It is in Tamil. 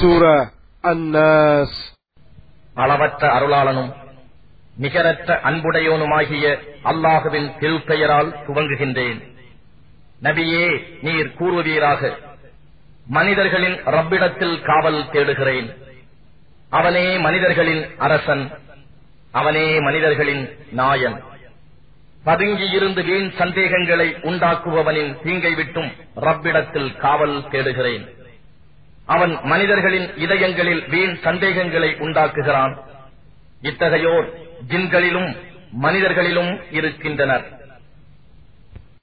சூர அன்னாஸ் அளவற்ற அருளாளனும் நிகரற்ற அன்புடையோனுமாகிய அல்லாஹுவின் திருப்பெயரால் துவங்குகின்றேன். நபியே நீர் கூறுவீராக மனிதர்களின் ரப்பிடத்தில் காவல் தேடுகிறேன். அவனே மனிதர்களின் அரசன் அவனே மனிதர்களின் நாயன். பதுங்கியிருந்து வீண் சந்தேகங்களை உண்டாக்குபவனின் தீங்கை விட்டும் ரப்பிடத்தில் காவல் தேடுகிறேன். அவன் மனிதர்களின் இதயங்களில் வீண் சந்தேகங்களை உண்டாக்குகிறான். இத்தகையோர் ஜின்களிலும் மனிதர்களிலும் இருக்கின்றனர்.